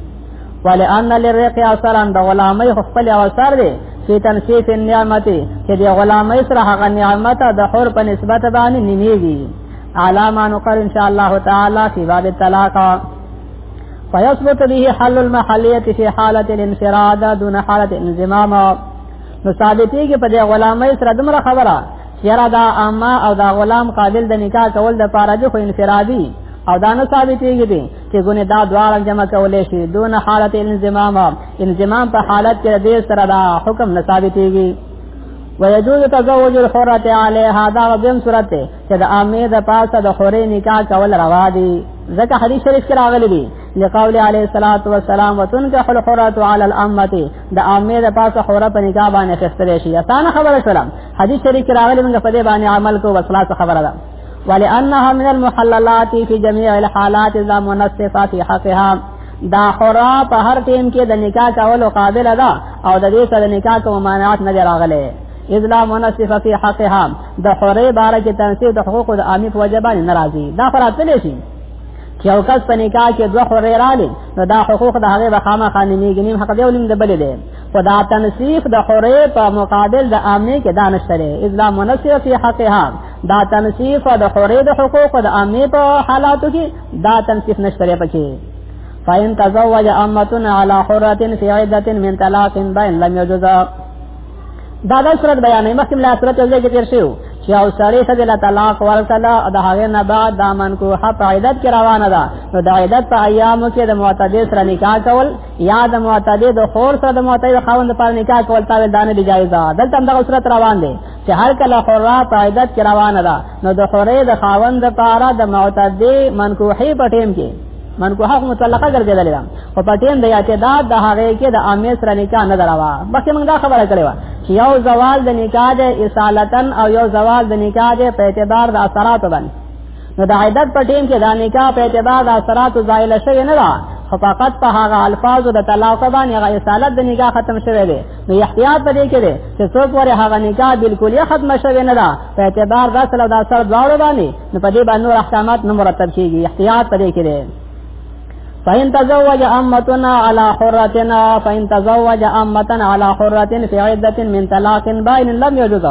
Speaker 1: ولئن للرق اثرا د غلامی خپل اوثار دی چې تنصیف النعمت چې د غلامی سره هغه نعمت د حر په نسبت باندې نیمیږي على ما نقر ان شاء الله تعالى في باب الطلاق فيثبت به حل المحليه في حاله الانفراد دون حاله الانضمام نو ثابتې کې په دې غلامۍ سره دمر خبره چیرې دا اما او دا غلام قابل د نکاح کول د پاره دي خو انفرادي او دا نه ثابتېږي دي چې ګونه دا دواړه جمع کولې شي دون حالت انضمام انضمام په حالت کې دې سره دا حکم نه ثابتېږي ويجوز تزوج الحرة عليها دا غزم صورت چې د عامه د پاسه د خورې نکاح کول روا دي ځکه حدیث شریف کې راغلی دی لقول علیه الصلاۃ والسلام وتنكح الحرۃ علی الامه د عامه د پاسه خوره په نکاح باندې خستل شي اسانه خبره سلام حدیث شریف کې راغلی موږ په دې باندې عمل کو وصلات خبره ده ولانها من المحللات فی جميع الحالات لا منصفه فی حقها دا خورا په هر ټیم کې د نکاح کولو قابل ده او د دې سره نکاح کوم مانعات نه راغله اذ لا منصف فی حقها د حورې باره کې تنسیب د حقوقو د عامي په وجه باندې ناراضي دا فراتلې شي چې یو کس په نکاح کې دوه حورې رالي نو دا حقوق د هغه به خامہ خانمېږي نیم حق دی ولیم د بلې دی خو دا تنسیب د حورې په مقابل د عامي کې دا نشته دی اسلام منصف فی حقها دا تنسیب د حورې د حقوق د عامي په حالاتو کې دا تنسیب نشته دی پکې فإن تزوج أمة على حرة في عدة من طلاق بين لم يجزأ دا د صورت بیانې مخکې لا صورت یو ځای کې تیر شو چې او سړی ته د طلاق ورکړه او د هغه نه بعد دامن کو حق عیدت کې روانه ده نو د عیدت په ایامو کې د معتدی سره نکاح کول یا د معتدی د خور سره د معتدی د خاوند پر نکاح کول تاوی دانه دی جایز ده دلته هم د صورت روان دی چې هر کله حرا په عیدت کې روانه ده نو د حرې د خاوند لپاره د معتدی منکوحي په ټیم کې من کو حق مطلقه ګرځیدل دا او په ټیم د اعتداد د هغه کې د امیر سره نکاح نه دروا بس موږ دا خبره کړې و چې یو زوال د نکاح د اصالتن او یو زوال د نکاح د په اعتبار د اثرات باندې نو د عیدت په ټیم کې د نکاح په اعتبار د اثرات زایل شوی نه ده فقط په هغه الفاظ د طلاق باندې هغه اصالت د نکاح ختم شوی دی نو احتیاط پدې کې دی چې څوک ور هغه نکاح بالکل ختم شوی نه ده په اعتبار د اصل او د اثر دواړو باندې نو په دې باندې نور احکامات نه مرتب کیږي احتیاط پدې کې دی فإن تزوج أمتنا على حرتنا فإن تزوج أمتنا على حرة في عدة من طلاق باين لم يجوز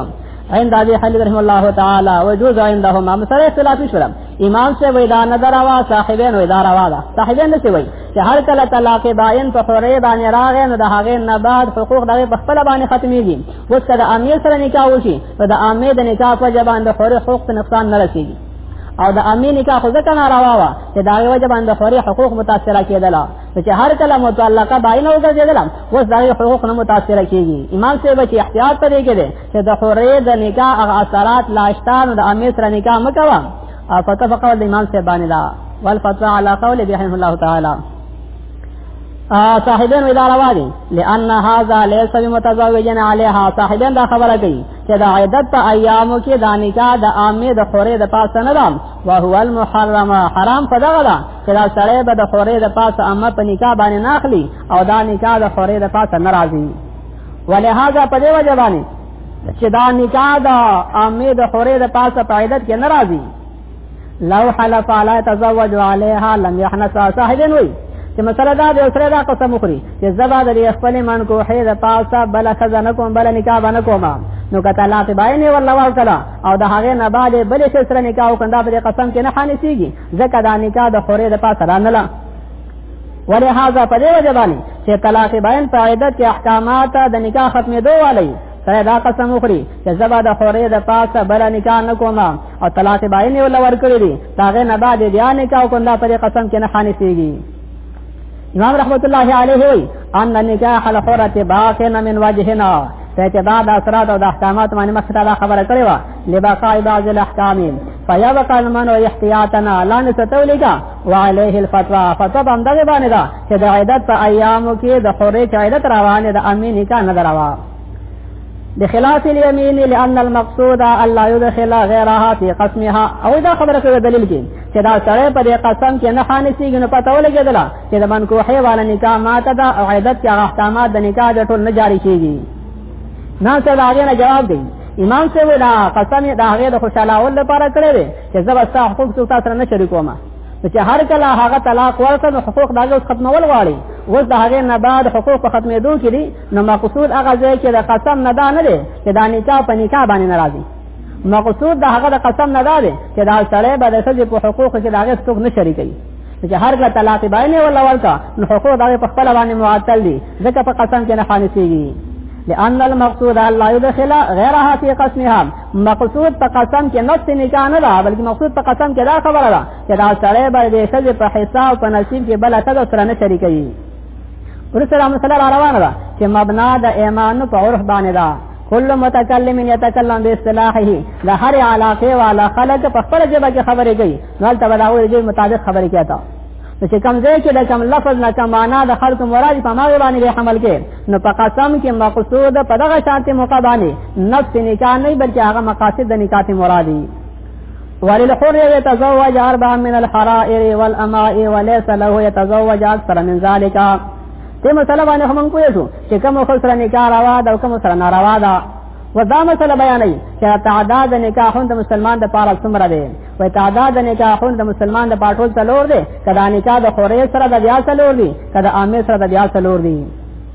Speaker 1: عند ابي حنيفه رحمه الله تعالى وجوز عندهما مسله اختلاف شوه امام سے ودا نظر وا صاحبین ودا روا دا صاحبین څه وای چې هر کله طلاق باین په خورې باندې راغې نو د هغه نه بعد حقوق دغه په خپل باندې ختميږي اوس کله امیر سره نکاح وشي په د عامې د نکاح په وجه باندې خوري حقوق ته نقصان نه رسیږي او د عامې نکاح خو ځکه ناروا وه چې د هغې وجه باندې خوري حقوق متاثره کېدله نو چې هر کله متعلقه باینه وګرځېدله اوس د هغې حقوق نه متاثره کېږي امام صاحب چې احتیاط په دې کې دی چې د خورې د نکاح هغه اثرات لا شته نو د عامې سره نکاح مه کوه او فتح په قول د امام صاحب باندې ده والفتوى على قول ابي رحمه الله تعالى صاحبین وی دا روا دي لئن هاذا ليس بمتزوجن عليها صاحبین دا خبره کوي چې دا عیدت په ایامو کې دا نکاح د عامه د خورې د پاس نه ده او هو المحرم حرام په دغه ده چې دا سړی به د خورې د پاس عامه په نکاح باندې ناخلی او دا نکاح د خورې د پاس ناراضي ولهذا په دې وجه باندې چې دا نکاح د عامه د خورې د پاس په عیدت کې ناراضي لو حلف علی تزوج علیها لم يحنس صاحب وی چې مسله دا دی سره دا قسم خوري چې زبا د خپل من کو حید پاسا بل خزن کوم بل نکاح باندې کوم نو کته لا ته باندې والله وکړه او د هغه نه بعد بل شي سره نکاح وکندا په قسم کې نه حانسيږي ځکه دا نکاح د خورې د پاسه رانلا ولهذا په دې وجه باندې چې طلاق باندې په عیدت کې احکامات د نکاح ختمېدو والی سره دا قسم خوري چې زبا د خورې د پاسه بل نکاح نه کوم او طلاق باندې نه ولور کړی دي داغه نه بعد بیا نکاح کوم دا پر قسم کې نه خاني سیږي امام رحمت الله علیه وی ان نکاح الحرة باقین من وجهنا په اعتبار د اثرات او د احکامات باندې مخکې دا خبره کړې و لبقاء بعض الاحکام فيبقى المنع احتياطنا لا نستولګه وعليه الفتوى فتوى هم دغه باندې دا چې د عیدت په ایامو کې د خورې عیدت روانه د امین نکاح نه دروا بخلاف اليمين لأن المقصود الله يدخل غيرها في قسمها او دا خبره کوي دلیل کې چې دا سره په دې قسم کې نه خانې سیګ نه پته ولګېدل چې د من کوه والا نکاح ماته دا او عیدت کې احکامات د نکاح د ټول نه جاری کیږي نه څه دا غي نه جواب دی امام سے ودا قسم دا هغه د خوشاله ول لپاره کړی دی چې زبستا حقوق څو تاسو نه شریکوم چې هر کله هغه طلاق ورکړ نو حقوق دغه ختمول غواړي اوس د هغه نه بعد حقوق په ختمېدو کې دي نو مقصود هغه ځای چې د قسم نه دا نه دی چې دا نکاح په نکاح باندې ناراضي مقصود دا هغه د قسم نه دا دی چې دا سړی به د ښځې په حقوقو کې د هغې څوک نه شریکوي چې هر کله طلاق باندې ولا ورکا نو حقوق دا په خپل باندې معطل دي ځکه په قسم کې نه خانسيږي لأن المقصود لا يدخل غيرها في قسمها مقصود په قسم کې نفس نکاح نه ده بلکې مقصود په قسم کې دا خبره ده چې دا سړی به د ښځې په حساب په نصیب کې بل څه سره نه شریکوي ورسره هم سره را روانه ده چې مبنا د ایمان په عرف باندې ده کل متکلم یتکلم باصطلاحه د هر علاقه والا خلق په خپل جبه کې خبرې کوي نو تل بلاوي دې مطابق خبرې کوي تا نو چې کم ځای کې د کم لفظ نه کم معنا د خلق مراد په ماغه باندې حمل کې نو په قسم کې مقصود په دغه شانته موقع باندې نفس نکاح نه بلکې هغه مقاصد د نکاح مرادي وللحر يتزوج أربعا من الحرائر والأماء وليس له يتزوج أكثر من ذلك دې مسله باندې هم کوی شو چې کوم خو سره نکاح روا ده او کوم سره ناروا ده و دا مسله بیانې چې تعداد نکاحون د مسلمان د پاره څومره دی و تعداد نکاحون د مسلمان د پاټول څلور دی کدا نکاح د خورې سره د بیا څلور دی کدا عامه سره د بیا څلور دی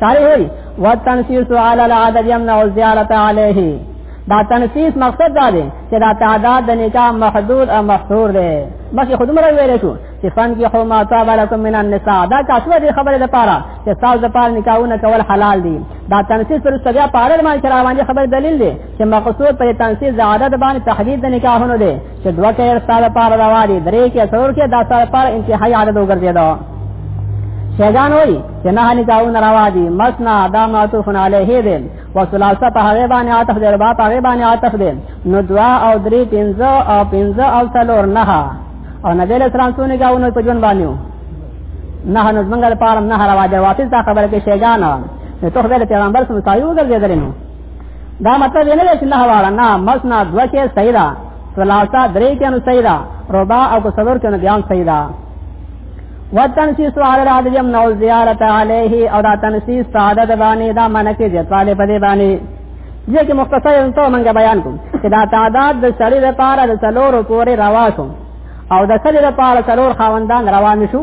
Speaker 1: شارح وی والتنسیس علی العدد یمنع الزیارت علیه دا تنسیس مقصد دا دی چې دا تعداد د نکاح محدود او محصور دی بس خود مر ویل شو چې فن کې خو ما طاب لكم من النساء دا کاسو دې خبره ده پاره چې تاسو د پاره نکاحونه کول حلال دي دا تنسیس پر سبیا پاره ما چې راوانه خبر دلیل دی چې مقصود پر تنسیس د عدد باندې تحدید د نکاحونو دی چې دوه کې ستاره پار راوړي درې کې څور کې دا ستاره پار انتهايي عدد وګرځیدو شیغان وای چې نه هني کاو نه راوا دي مسنا ادم عطفن علیه دې وسلاسه په هغه باندې عطف دې ربا په هغه باندې عطف دې نو دوا او درې پنځه او پنځه او څلور نه او نبی له سلام سونه کاو نه په جون باندې نه نو څنګه لپاره نه راوا دي واپس دا خبره کې شیغان نو ته خدای پیغمبر سم تایو ګرځیدل نو دا مطلب نه دی چې نه واړه نه مسنا دوه کې صحیح ده ثلاثه درې کې نو صحیح ده رباع او صدر کې نو بیا صحیح ده وتنسیس علی العدد یمنع الزیارت علیه او دا تنسیس سعادت باندې دا منکه زیاتواله په دې باندې ځکه مختصر یو ته منګه بیان کوم چې دا تعداد د سړی لپاره د څلورو پورې روا شو او د سړي لپاره څلور خاوندان روان شو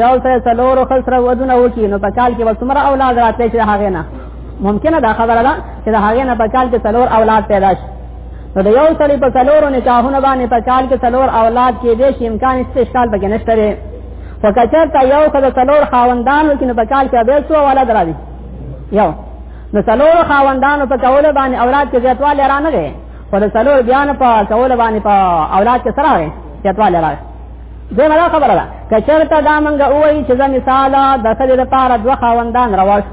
Speaker 1: یو سره څلور خل سره ودونه وکي نو په کال کې وسمره اولاد راتلی شي هغه نه ممکنه دا خبره ده چې دا هغه نه په کال کې څلور اولاد پیدا شي نو د یو سړي په څلورو نکاحونه باندې په کال کې څلور اولاد کې دې شي امکان استشکال به نشته لري وکچر تا یو خدای څلور خاوندان ولکه نه په کال کې به څو اولاد راځي یو نو څلور خاوندان په کول باندې اولاد کې زیاتوالی رانه غي خو د څلور بیان په کول باندې په اولاد کې سره غي زیاتوالی راغی دې ملا خبره ده کچرته دا منګه وای چې زه مثال د سړي لپاره دوه خاوندان راوښ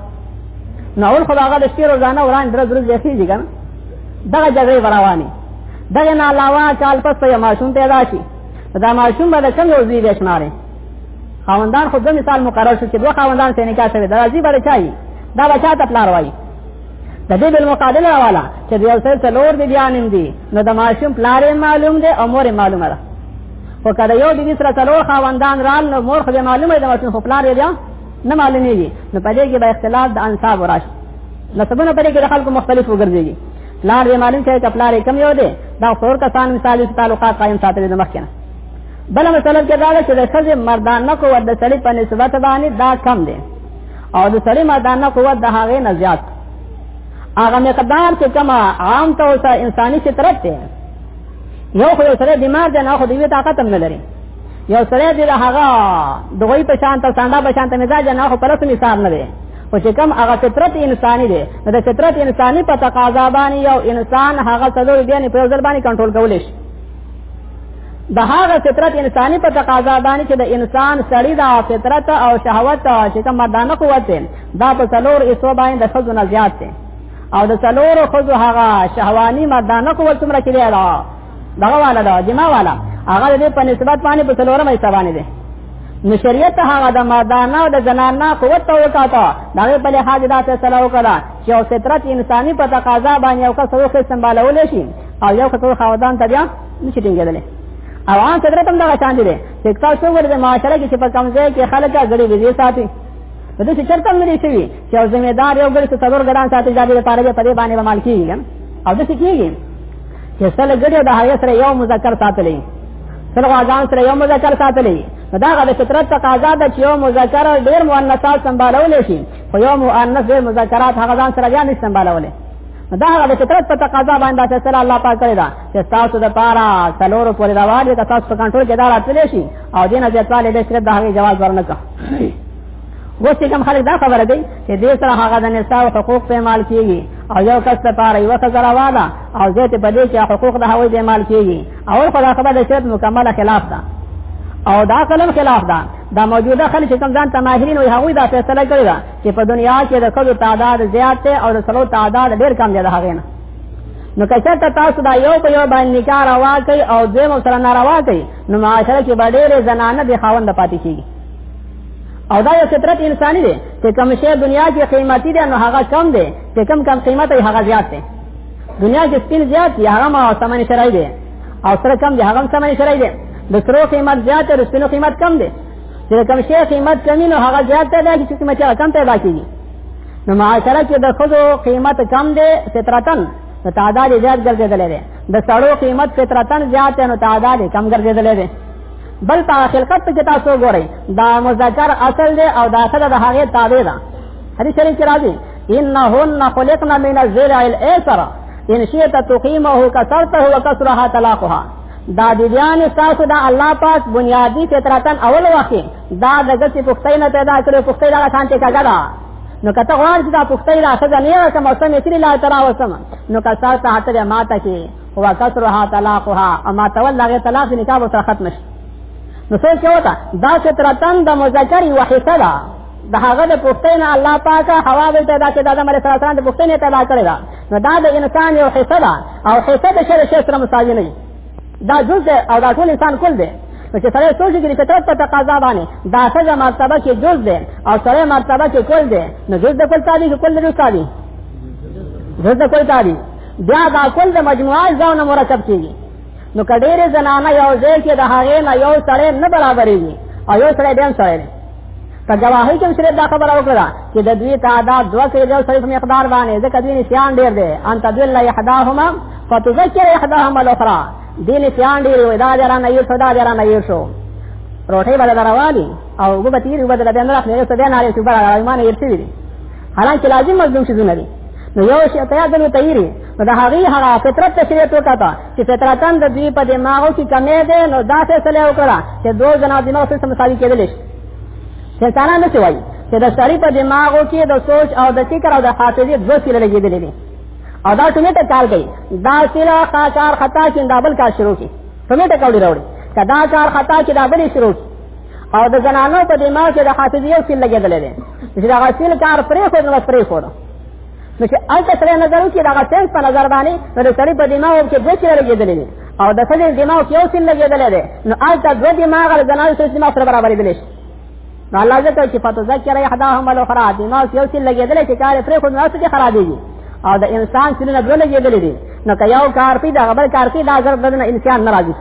Speaker 1: نو اول خو هغه د شپې روزانه وران درز درز یخیږي کنه دغه جګړې براواني دغه نه علاوه چال پس په ماشوم پیدا شي دا ماشوم به څنګه وزي دې شماره خاوندان خو د مثال مقرر شو چې دوه خاوندان سره نکاح شوی دا راځي بل چای دا بچا ته پلار وایي د دې بل مقابله والا چې د یو سل څلور دی بیا نیم دی نو د ماشوم پلار معلوم دی او مور معلومه ده خو کله یو د سره څلور خاوندان رال نو مور خو معلومه ده ماشوم خو پلار بیا نه معلومیږي نو په دې کې به اختلاف د انصاب راشي نسبونه په دې کې د خلکو مختلف وګرځيږي پلار یې معلوم چې کپلار کم یو دی دا څور کسان مثال چې تعلقات قائم ساتل د مخکنه بل مثلا کې دا چې د خځې مردانه کو ود سړي په نسبت باندې دا کم دی او د سړی مادانه قوت د هغه نه زیات هغه مقدار چې کما عام طور سره انساني فطرت دی یو خو یو سره دماغ دی نه خو دوی طاقت هم نه لري یو سره دی هغه دوی په شان ته ساندا په شان ته مزاج نه خو پرس مثال نه دی او چې کم هغه فطرت انساني دی نو د فطرت انساني په تقاضا باندې یو انسان هغه څلور بیان په ځل باندې کنټرول کولی شي د هغه فطرت انساني په تقاضا باندې چې د انسان سړی دا فطرت او شهوت چې کوم مردانه قوت دی دا په څلور ایسو باندې د خزو نه زیات دی او د څلور خزو هغه شهواني مردانه قوت څومره کې دی دا دغه والا دا جما والا هغه دې په نسبت باندې په څلورم ایسو باندې دی نو شریعت هغه د مردانه او د زنانه قوت ته وکاته دا په لحاظ دا فیصله وکړه چې او فطرت انساني په تقاضا باندې یو کس وخت سمبالول شي او یو کس خاودان ته بیا نشي ټینګېدلی او عام فطرت هم دغه شان دي چې تاسو ورته معاشره کې چې په کم ځای کې خلک غړي وزي ساتي په دې چرته نه لري شوی چې او ذمہ دار یو غړي څو څلور غړان ساتي ځاګې لپاره به پرې باندې مال کیږي او د څه کیږي چې سل غړي د هغه سره یو مذکر ساتلې سل غاګان سره یو مذکر ساتلې دا غو فطرت تقاضا ده چې یو مذکر ډیر مؤنثات سمبالول شي خو یو مؤنث ډیر مذکرات هغه ځان سره بیا نه سمبالول دا غو فطرت په تقاضا باندې چې الله پاک کړی دا چې تاسو د پارا څلورو پورې روان دي که تاسو په کنټرول کې دا راتللی شي او دې نه زیاتوالی به صرف د هغې جواز ورنه کړه اوس چې کوم خلک دا خبره دی چې دې سره هغه د نساء حقوق په مال کېږي او یو کس ته پاره یو څه روا ده او زه ته په دې کې حقوق د هغوی په مال کېږي او خدا خبره د شرط مکمله خلاف ده او دا قلم خلاف ده دا موجوده خلک چې کوم ځان ته ماهرین وي هغوی دا فیصله کړې ده چې په دنیا کې د ښځو تعداد زیات دی او د سړو تعداد ډېر کم دی د هغې نه نو که چېرته تاسو دا یو په یو باندې نکاح روا کوي او دوی مو سره ناروا کوي نو معاشره کې به ډېرې زنانه بې خاوند پاتې کېږي او دا یو فطرت انساني دی چې کوم شی دنیا کې قیمتي دی نو هغه کم دی چې کم کم قیمت یې هغه زیات دی دنیا کې سپین زیات دی هغه ما سمن شرای دی او سره کم دی هغه سمن شرای دی د سرو قیمت زیات دی د سپینو قیمت کم دی چې کوم شی قیمت کمی نو هغه زیات دی چې قیمت هغه کم پیدا کېږي نو معاشره کې د خزو قیمت کم دی فطرتن نو تعداد زیات ګرځیدل دی د سړو قیمت فطرتن زیات نو تعداد کم ګرځیدل دی بل په خلقت کې تاسو ګورئ دا مذکر اصل دی او دا اصل د هغه تابع ده حدیث شریف کې راځي انهن خلقنا من الزرع الايسر ان شئت تقيمه كسرته وكسرها طلاقها دا دیان تاسو دا الله پاک بنیادی فطرتن اول وخت دا د ګټې پختې نه پیدا کړې پختې دا شان ته کګه دا نو کته غواړ چې دا پختې را څه نه وسه مو سم یې لا ترا وسم نو که سر ته هټه ماته کې هو کسرها طلاقها اما تول هغه طلاق نکاح وسره ختم شي نو څه کې وتا دا چې ترتن د مذکر یو حصہ ده د هغه د پختې نه الله پاک هوا به پیدا کړې دا د مر سره سره د پختې نه پیدا کړې دا نو دا د انسان یو حصہ ده او حصہ د شر شر سره مساوي نه دا جز ده او دا ټول انسان کل ده نو چې سره سوچ کې فطرت په تقاضا باندې دا سزا مرتبه کې جز ده او سره مرتبه کې کل ده نو جز ده کل تابع کل نه تابع جز ده کل تابع بیا دا کل د مجموعه ځونه مرکب کیږي نو کډېره زنانه یو ځای کې د هغې نه یو سره نه برابرېږي او یو سره دیم سره په گواهی کې صرف دا خبره وکړه چې د دوی تعداد دوه کې یو صرف مقدار باندې ځکه دوی نسیان ډیر دی ان تدل احداهما فتذكر احداهما الاخرى دې نسیان ډیر وي دا جرا نه یو صدا جرا نه یو شو روټي بدل راوالي او وګ تیر وګ بدل بیا نه راځي څه بیا نه راځي بیا ایمان یې څه دي حالانکه لازم مظلوم شي نه دي نو یو شی ته یاد نو تیری نو د هغه هغه فطرت ته شریعت وکړه چې فطرتن د دوی په دماغو کې کمې ده نو دا فیصله وکړه چې دوه جنا دماغ سره مساوي کېدل شي شیطانان څه وایي چې د سړی په دماغو کې د سوچ او د فکر او د حافظې دوه سیله لګېدل دي او دا ټومې ته کار کوي دا سیله کا کار خطا کې دا بل کار شروع کی ټومې ته کوړي راوړي کدا کار خطا کې دا بل شروع کی او د زنانو په دماغ کې د حافظې یو سیله لګېدل دي چې دا غسیل کار پرې خو نو پرې خو نو چې الته سره نظر وکړي دا سنس په نظر باندې نو د سړي په دماغ کې دوه چیرې لګېدلې دي او د سړي دماغ کې یو سن لګېدلې ده نو الته دوه دماغ له جنال سره دماغ سره برابرې دي نو الله ځکه چې فتو ذکر احداهم الاخرى دماغ کې یو سن لګېدلې چې کار پرې خو نو څه خرابېږي او د انسان سنونه دوه لګېدلې دي نو که یو کار پی دا خبر کار پی دا ضرب بدن انسان ناراضي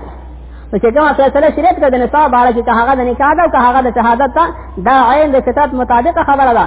Speaker 1: نو چې کومه فیصله شریعت کړه د نصاب اړه چې هغه د نکاح ده او هغه د شهادت ده دا عین د شتات مطابق خبره ده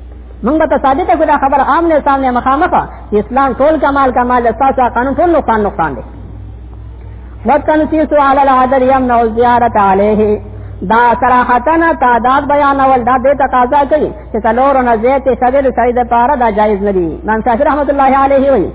Speaker 1: موږ به ثابت کړو دا خبر عام نه سامنے مخامخه اسلام ټول کمال کمال اساسا قانون ټول نقصان نقصان دي وتنسیس علی العدل یمنع الزیارت علیه دا صراحتنا تعداد بیانول دا دې تقاضا کوي چې څلور نه زیات شګل سید پاره دا جایز ندي نن شافعی رحمت الله علیه وی